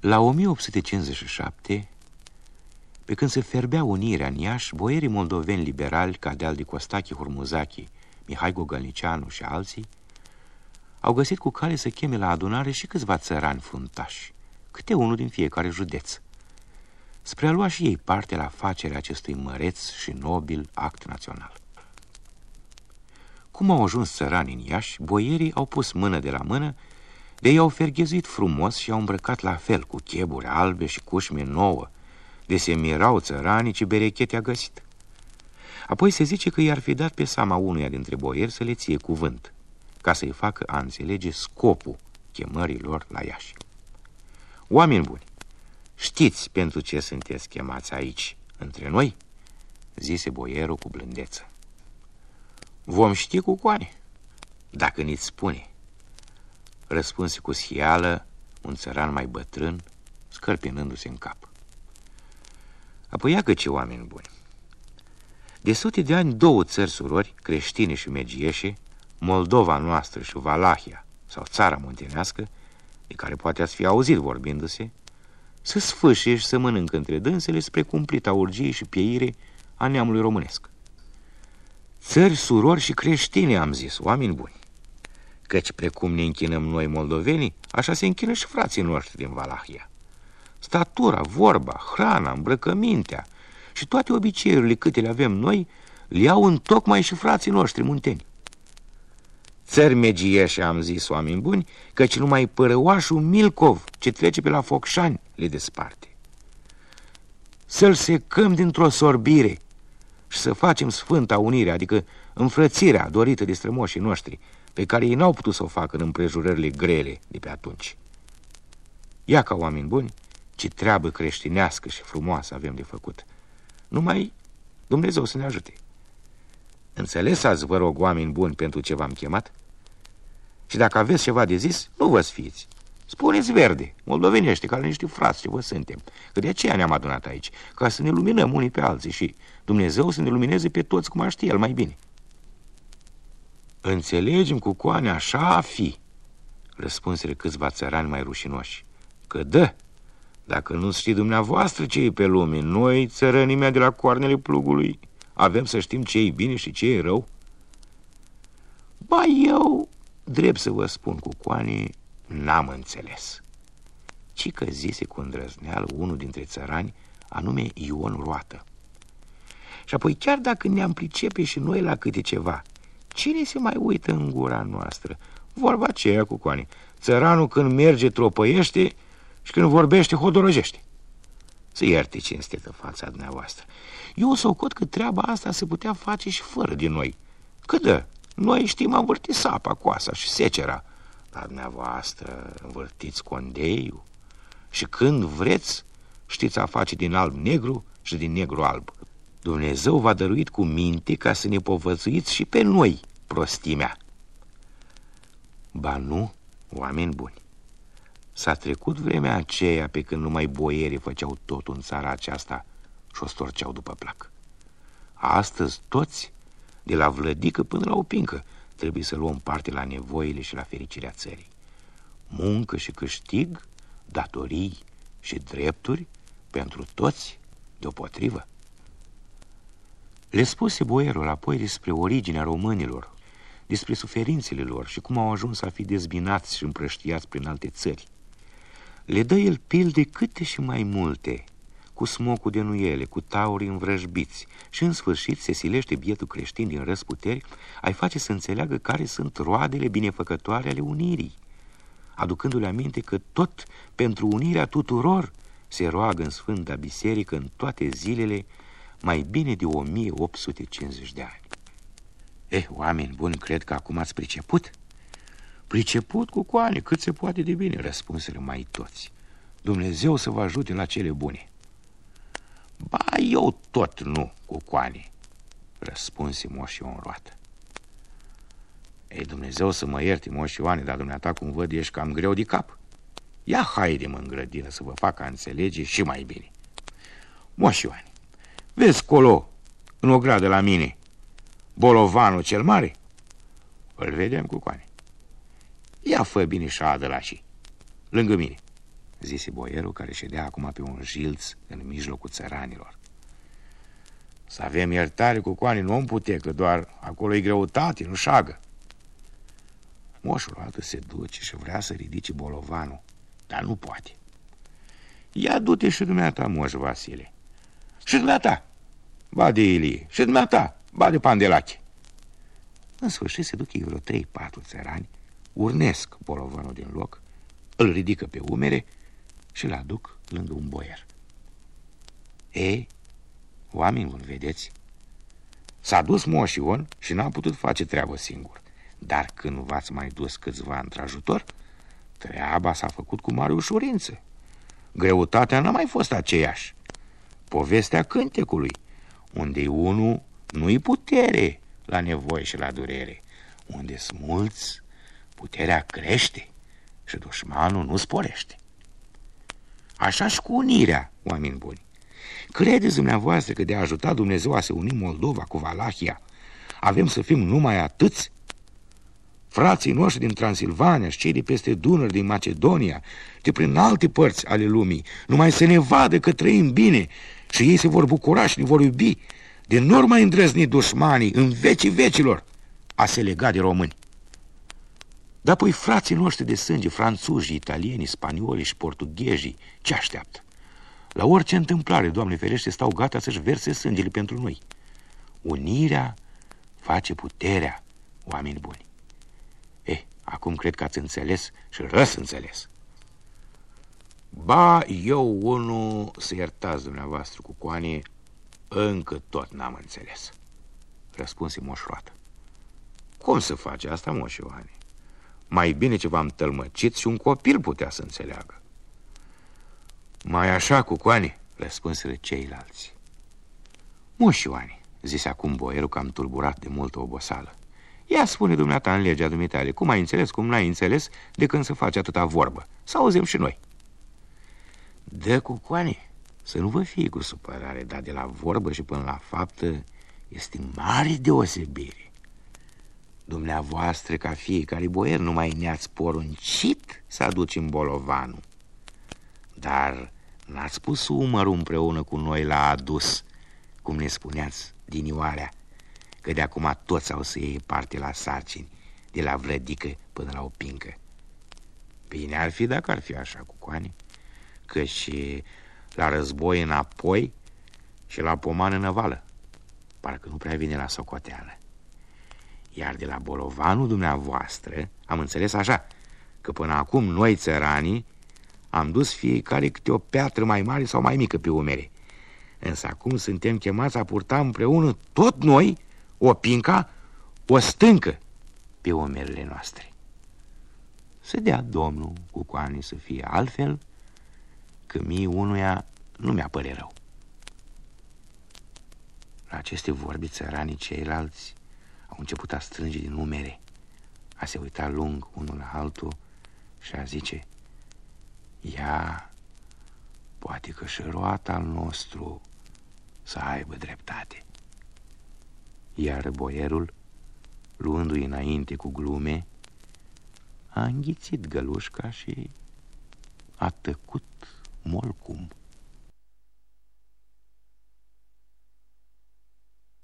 La 1857, pe când se ferbea unirea în Iași, boierii moldoveni liberali, ca de Aldi Costache Hurmuzachi, Mihai Gogălnicianu și alții, au găsit cu cale să cheme la adunare și câțiva țărani fruntași, câte unul din fiecare județ, spre a lua și ei parte la facerea acestui măreț și nobil act național. Cum au ajuns țărani în Iași, boierii au pus mână de la mână, de ei au ferghezuit frumos și au îmbrăcat la fel, cu cheburi albe și cușme nouă, de se mirau țăranii ce berechete a găsit. Apoi se zice că i-ar fi dat pe seama unuia dintre boieri să le ție cuvânt, ca să-i facă a înțelege scopul chemării lor la Iași. Oameni buni, știți pentru ce sunteți chemați aici, între noi? Zise boierul cu blândeță. Vom ști cu coane, dacă ni-ți spune. Răspunse cu schială un țăran mai bătrân, scărpinându-se în cap. Apoi ia ce oameni buni. De sute de ani, două țări surori, creștine și megieșe, Moldova noastră și Valahia, sau țara muntenească, de care poate ați fi auzit vorbindu-se, să sfâșie și să mănâncă între dânsele spre cumplita urgie și pieire a neamului românesc. Țări surori și creștine, am zis, oameni buni. Căci precum ne închinăm noi moldovenii, așa se închină și frații noștri din Valahia. Statura, vorba, hrana, îmbrăcămintea și toate obiceiurile câte le avem noi, le iau în tocmai și frații noștri munteni. Țări megieșe, am zis, oameni buni, căci numai părăoașul Milcov, ce trece pe la Focșani, le desparte. Să-l secăm dintr-o sorbire și să facem sfânta unire, adică înfrățirea dorită de strămoșii noștri, pe care ei n-au putut să o facă în împrejurările grele de pe atunci. Ia ca oameni buni, ce treabă creștinească și frumoasă avem de făcut. Numai Dumnezeu să ne ajute. Înțelesați, vă rog, oameni buni, pentru ce v-am chemat? Și dacă aveți ceva de zis, nu vă sfiți. Spuneți verde, moldovenește, ca niște frați ce vă suntem. Că de aceea ne-am adunat aici, ca să ne luminăm unii pe alții și Dumnezeu să ne lumineze pe toți cum știe el mai bine. Înțelegem cu coane așa a fi, răspunsele câțiva țărani mai rușinoși, că dă, dacă nu știi dumneavoastră ce e pe lume, noi, țărănimea de la coarnele plugului, avem să știm ce e bine și ce e rău. Ba, eu, drept să vă spun cu coane, n-am înțeles. Ci că zise cu îndrăzneală unul dintre țărani, anume Ion Roată. Și apoi, chiar dacă ne-am pricepe și noi la câte ceva, cine se mai uită în gura noastră? Vorba aceea cu coane. Țăranul când merge tropăiește și când vorbește hodorăjește. Să ierte cinstită fața dumneavoastră. Eu socot că treaba asta se putea face și fără de noi. Cât de? Noi știm a învârti sapa, coasa și secera. Dar dumneavoastră învârtiți condeiul și când vreți știți a face din alb negru și din negru alb. Dumnezeu v-a dăruit cu minte ca să ne povățuiți și pe noi prostimea. Ba nu, oameni buni. S-a trecut vremea aceea pe când numai boierii făceau tot în țara aceasta și o storceau după plac. Astăzi toți, de la vlădică până la opincă, trebuie să luăm parte la nevoile și la fericirea țării. Muncă și câștig, datorii și drepturi pentru toți deopotrivă. Le spuse boierul apoi despre originea românilor, despre suferințele lor și cum au ajuns a fi dezbinați și împrăștiați prin alte țări. Le dă el pilde câte și mai multe, cu smocul de nuiele, cu tauri învrăjbiți și în sfârșit se silește bietul creștin din răsputeri ai face să înțeleagă care sunt roadele binefăcătoare ale unirii, aducându-le aminte că tot pentru unirea tuturor se roagă în Sfânta Biserică în toate zilele mai bine de 1850 de ani. Eh, oameni buni, cred că acum ați priceput? Priceput cu coane, cât se poate de bine, răspunsele mai toți. Dumnezeu să vă ajute la cele bune. Ba, eu tot nu, cu coane, răspunse Moș Ion roată. Ei, Dumnezeu să mă ierte, Moș Ioane, dar dumneata cum văd ești cam greu de cap. Ia haide-mă în grădină să vă fac a înțelege și mai bine. Moș Ioane, vezi colo, în o gradă la mine, bolovanul cel mare? Îl vedem cu coane. Ia fă bine și adă la și, lângă mine. zise boierul care ședea acum pe un jilț în mijlocul țăranilor. Să avem iertare cu coanii nu om pute, că doar acolo e greutate, nu șagă. Moșul altă se duce și vrea să ridice bolovanul, dar nu poate. Ia du-te și dumneata, moș Vasile. Și dumneata, ba de Ilie, și dumneata, ba de Pandelache. În sfârșit se duc ei vreo trei-patru țărani, urnesc bolovanul din loc, îl ridică pe umere și îl aduc lângă un boier. E, oameni buni, vedeți? S-a dus Moș Ion și n-a putut face treabă singur. Dar când v-ați mai dus câțiva într-ajutor, treaba s-a făcut cu mare ușurință. Greutatea n-a mai fost aceeași. Povestea cântecului, unde unul nu-i putere la nevoie și la durere, unde sunt mulți, puterea crește și dușmanul nu sporește. Așa și cu unirea, oameni buni. Credeți dumneavoastră că de a ajuta Dumnezeu a se uni Moldova cu Valahia, avem să fim numai atâți? Frații noștri din Transilvania și cei de peste Dunăr, din Macedonia, de prin alte părți ale lumii, numai să ne vadă că trăim bine și ei se vor bucura și ne vor iubi, de nu mai îndrăzni dușmanii în vecii vecilor a se lega de români. Dar apoi frații noștri de sânge, franțuzi, italieni, spanioli și portughezii, ce așteaptă? La orice întâmplare, Doamne ferește, stau gata să-și verse sângele pentru noi. Unirea face puterea, oameni buni. Eh, acum cred că ați înțeles și răs înțeles. Ba, eu unul, să iertați dumneavoastră cu coanie, încă tot n-am înțeles. Răspunse moșroată. Cum să face asta, moș Ioane? Mai bine ce v-am tălmăcit și un copil putea să înțeleagă. Mai așa, cu coane, răspunseră ceilalți. Moș Ioane, zise acum boierul cam tulburat de multă obosală. Ia spune dumneata în legea dumitale, cum ai înțeles, cum n-ai înțeles, de când se face atâta vorbă. Să auzim și noi. Dă cu coane, să nu vă fie cu supărare, dar de la vorbă și până la faptă este mare deosebire. Dumneavoastră, ca fiecare boier, numai ne-ați poruncit să aducem bolovanul. Dar n-ați pus umărul împreună cu noi la adus, cum ne spuneați din Ioarea, că de acum toți au să iei parte la sarcini, de la vrădică până la o pincă. Bine ar fi dacă ar fi așa cu coane, că și la război înapoi și la pomană năvală. Parcă nu prea vine la socoteală. Iar de la bolovanul dumneavoastră am înțeles așa, că până acum noi țăranii am dus fiecare câte o piatră mai mare sau mai mică pe umere. Însă acum suntem chemați a purta împreună tot noi o pinca, o stâncă pe umerile noastre. Să dea Domnul cu coanii să fie altfel, că mie unuia nu mi-a păre rău. La aceste vorbi țăranii ceilalți au început a strânge din numere, a se uita lung unul la altul și a zice, Ia, poate că și roata al nostru să aibă dreptate. Iar boierul, luându-i înainte cu glume, a înghițit gălușca și a tăcut Molkum.